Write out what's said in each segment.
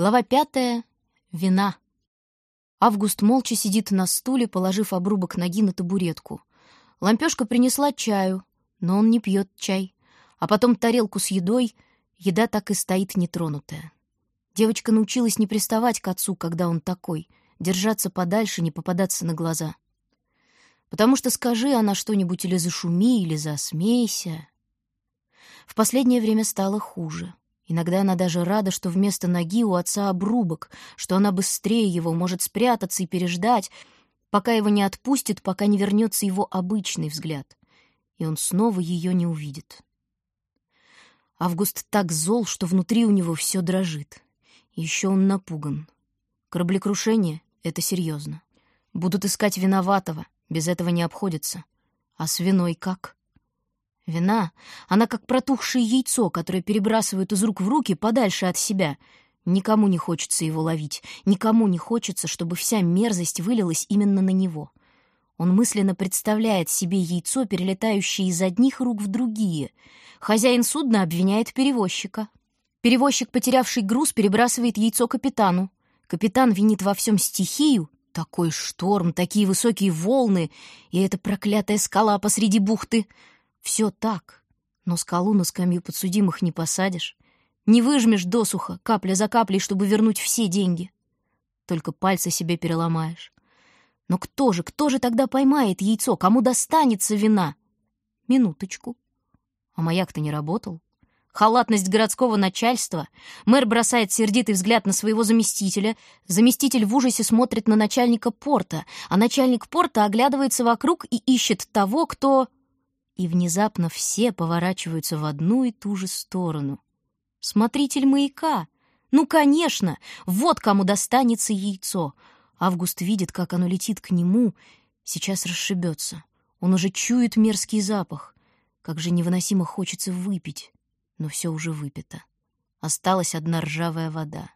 Глава пятая. Вина. Август молча сидит на стуле, положив обрубок ноги на табуретку. Лампёшка принесла чаю, но он не пьет чай. А потом тарелку с едой, еда так и стоит нетронутая. Девочка научилась не приставать к отцу, когда он такой, держаться подальше, не попадаться на глаза. Потому что скажи она что-нибудь или зашуми, или засмейся. В последнее время стало хуже. Иногда она даже рада, что вместо ноги у отца обрубок, что она быстрее его может спрятаться и переждать, пока его не отпустит, пока не вернется его обычный взгляд, и он снова ее не увидит. Август так зол, что внутри у него все дрожит. Еще он напуган. Кораблекрушение — это серьезно. Будут искать виноватого, без этого не обходится. А с виной как? Вина, она как протухшее яйцо, которое перебрасывают из рук в руки подальше от себя. Никому не хочется его ловить, никому не хочется, чтобы вся мерзость вылилась именно на него. Он мысленно представляет себе яйцо, перелетающее из одних рук в другие. Хозяин судна обвиняет перевозчика. Перевозчик, потерявший груз, перебрасывает яйцо капитану. Капитан винит во всем стихию. Такой шторм, такие высокие волны, и эта проклятая скала посреди бухты — все так, но скалу на скамью подсудимых не посадишь. Не выжмешь досуха, капля за каплей, чтобы вернуть все деньги. Только пальцы себе переломаешь. Но кто же, кто же тогда поймает яйцо? Кому достанется вина? Минуточку. А маяк-то не работал. Халатность городского начальства. Мэр бросает сердитый взгляд на своего заместителя. Заместитель в ужасе смотрит на начальника порта, а начальник порта оглядывается вокруг и ищет того, кто и внезапно все поворачиваются в одну и ту же сторону. Смотритель маяка! Ну, конечно! Вот кому достанется яйцо! Август видит, как оно летит к нему, сейчас расшибется. Он уже чует мерзкий запах. Как же невыносимо хочется выпить, но все уже выпито. Осталась одна ржавая вода.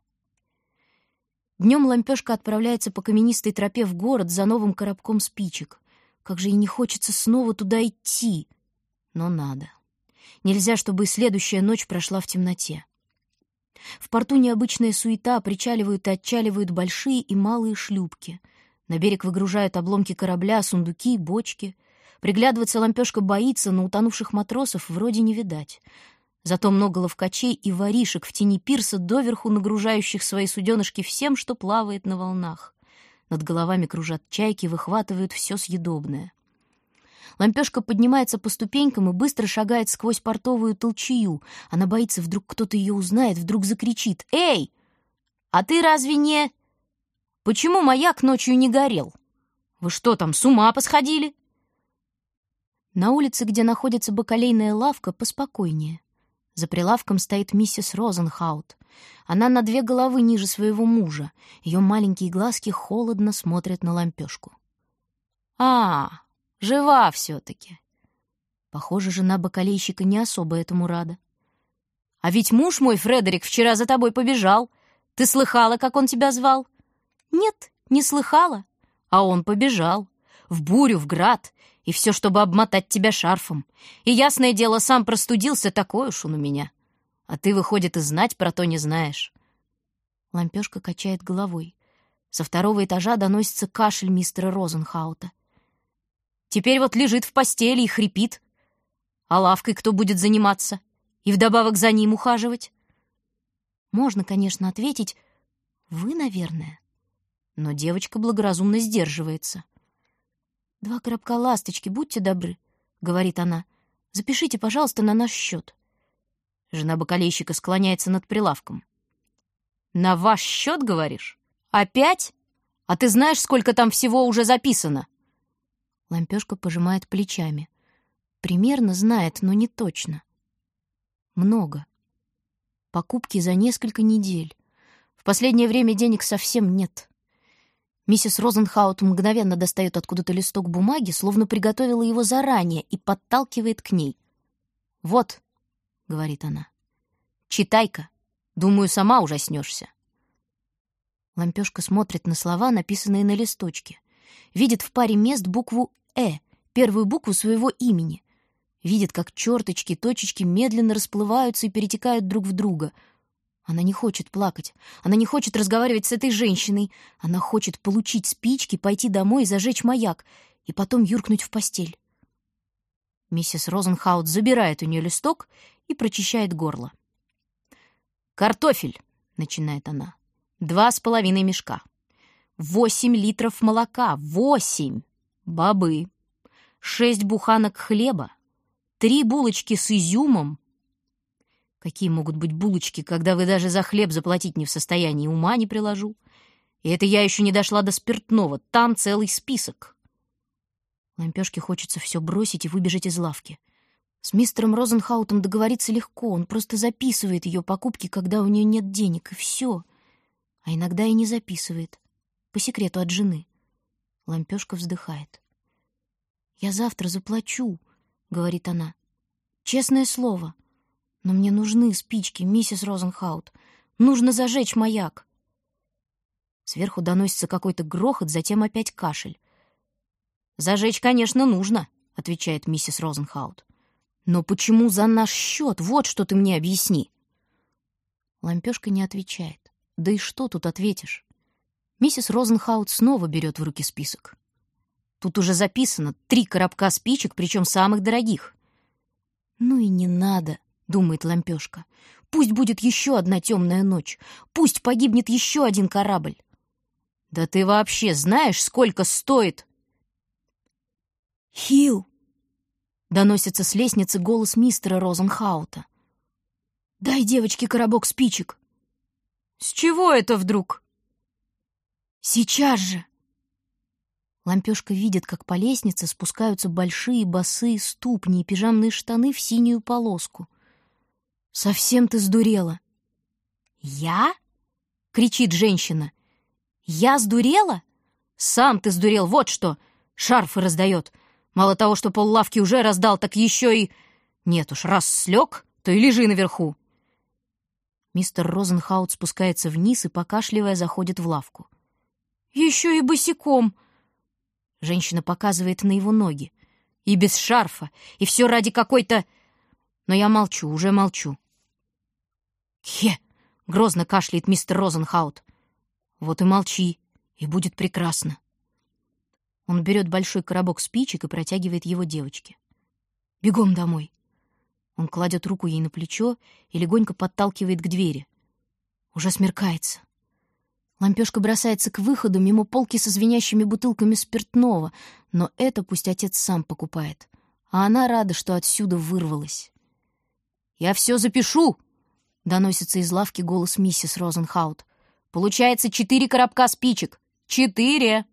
Днем лампешка отправляется по каменистой тропе в город за новым коробком спичек. Как же ей не хочется снова туда идти но надо. Нельзя, чтобы следующая ночь прошла в темноте. В порту необычная суета, причаливают и отчаливают большие и малые шлюпки. На берег выгружают обломки корабля, сундуки, бочки. Приглядываться лампешка боится, но утонувших матросов вроде не видать. Зато много ловкачей и воришек в тени пирса, доверху нагружающих свои суденышки всем, что плавает на волнах. Над головами кружат чайки, выхватывают все съедобное — Лампешка поднимается по ступенькам и быстро шагает сквозь портовую толчую. Она боится, вдруг кто-то ее узнает, вдруг закричит. «Эй! А ты разве не...» «Почему маяк ночью не горел? Вы что там, с ума посходили?» На улице, где находится бакалейная лавка, поспокойнее. За прилавком стоит миссис Розенхаут. Она на две головы ниже своего мужа. Ее маленькие глазки холодно смотрят на лампешку. «А, Жива все-таки. Похоже, жена бакалейщика не особо этому рада. А ведь муж мой, Фредерик, вчера за тобой побежал. Ты слыхала, как он тебя звал? Нет, не слыхала. А он побежал. В бурю, в град. И все, чтобы обмотать тебя шарфом. И, ясное дело, сам простудился, такой уж он у меня. А ты, выходит, и знать про то не знаешь. Лампешка качает головой. Со второго этажа доносится кашель мистера Розенхаута. Теперь вот лежит в постели и хрипит. А лавкой кто будет заниматься? И вдобавок за ним ухаживать? Можно, конечно, ответить «Вы, наверное». Но девочка благоразумно сдерживается. «Два коробка ласточки, будьте добры», — говорит она. «Запишите, пожалуйста, на наш счет». Жена бокалейщика склоняется над прилавком. «На ваш счет, говоришь? Опять? А ты знаешь, сколько там всего уже записано?» Лампешка пожимает плечами. Примерно знает, но не точно. Много. Покупки за несколько недель. В последнее время денег совсем нет. Миссис Розенхаут мгновенно достает откуда-то листок бумаги, словно приготовила его заранее, и подталкивает к ней. «Вот», — говорит она, — «читай-ка. Думаю, сама ужаснешься». Лампешка смотрит на слова, написанные на листочке. Видит в паре мест букву «Э», первую букву своего имени. Видит, как черточки, точечки медленно расплываются и перетекают друг в друга. Она не хочет плакать. Она не хочет разговаривать с этой женщиной. Она хочет получить спички, пойти домой и зажечь маяк, и потом юркнуть в постель. Миссис Розенхаут забирает у нее листок и прочищает горло. «Картофель», — начинает она, — «два с половиной мешка. Восемь литров молока, восемь! Бобы, шесть буханок хлеба, три булочки с изюмом, Какие могут быть булочки, когда вы даже за хлеб заплатить не в состоянии, ума не приложу. И это я еще не дошла до спиртного, там целый список. Лампешке хочется все бросить и выбежать из лавки. С мистером Розенхаутом договориться легко, он просто записывает ее покупки, когда у нее нет денег, и все. А иногда и не записывает. По секрету от жены. Лампешка вздыхает. «Я завтра заплачу», — говорит она. «Честное слово». Но мне нужны спички, миссис Розенхаут. Нужно зажечь маяк. Сверху доносится какой-то грохот, затем опять кашель. «Зажечь, конечно, нужно», — отвечает миссис Розенхаут. «Но почему за наш счет? Вот что ты мне объясни». Лампешка не отвечает. Да и что тут ответишь? Миссис Розенхаут снова берет в руки список. Тут уже записано три коробка спичек, причем самых дорогих. Ну и не надо. — думает лампешка. «Пусть будет еще одна темная ночь. Пусть погибнет еще один корабль». «Да ты вообще знаешь, сколько стоит?» «Хилл!» — доносится с лестницы голос мистера Розенхаута. «Дай девочке коробок спичек». «С чего это вдруг?» «Сейчас же!» Лампешка видит, как по лестнице спускаются большие босые ступни и пижамные штаны в синюю полоску. «Совсем ты сдурела!» «Я?» — кричит женщина. «Я сдурела? Сам ты сдурел, вот что! Шарфы раздает. Мало того, что поллавки уже раздал, так еще и... Нет уж, раз слег, то и лежи наверху!» Мистер Розенхаут спускается вниз и, покашливая, заходит в лавку. «Еще и босиком!» Женщина показывает на его ноги. «И без шарфа, и все ради какой-то...» Но я молчу, уже молчу. «Хе!» — грозно кашляет мистер Розенхаут. «Вот и молчи, и будет прекрасно». Он берет большой коробок спичек и протягивает его девочке. «Бегом домой». Он кладет руку ей на плечо и легонько подталкивает к двери. Уже смеркается. Лампешка бросается к выходу мимо полки со звенящими бутылками спиртного, но это пусть отец сам покупает. А она рада, что отсюда вырвалась. «Я все запишу!» — доносится из лавки голос миссис Розенхаут. «Получается четыре коробка спичек! Четыре!»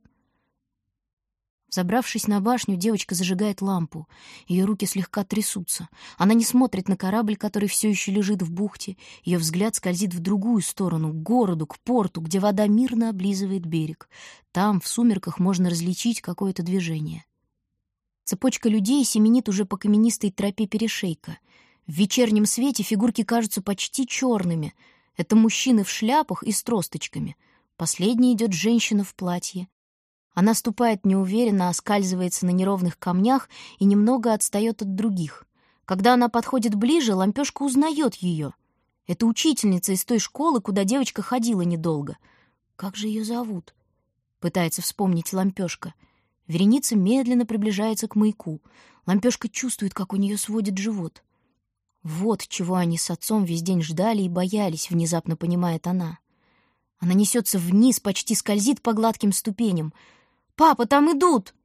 Забравшись на башню, девочка зажигает лампу. Ее руки слегка трясутся. Она не смотрит на корабль, который все еще лежит в бухте. Ее взгляд скользит в другую сторону, к городу, к порту, где вода мирно облизывает берег. Там, в сумерках, можно различить какое-то движение. Цепочка людей семенит уже по каменистой тропе перешейка — в вечернем свете фигурки кажутся почти черными. Это мужчины в шляпах и с тросточками. Последней идет женщина в платье. Она ступает неуверенно, оскальзывается на неровных камнях и немного отстает от других. Когда она подходит ближе, лампешка узнает ее. Это учительница из той школы, куда девочка ходила недолго. Как же ее зовут? Пытается вспомнить лампешка. Вереница медленно приближается к маяку. Лампешка чувствует, как у нее сводит живот. Вот чего они с отцом весь день ждали и боялись, внезапно понимает она. Она несется вниз, почти скользит по гладким ступеням. «Папа, там идут!»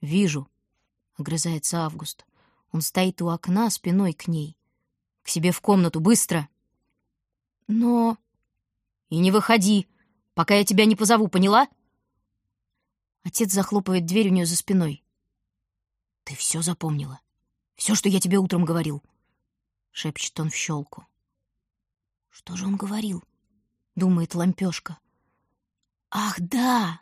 «Вижу», — огрызается Август. Он стоит у окна, спиной к ней. «К себе в комнату, быстро!» «Но...» «И не выходи, пока я тебя не позову, поняла?» Отец захлопывает дверь у нее за спиной. «Ты все запомнила? Все, что я тебе утром говорил?» — шепчет он в щелку. «Что же он говорил?» — думает лампешка. «Ах, да!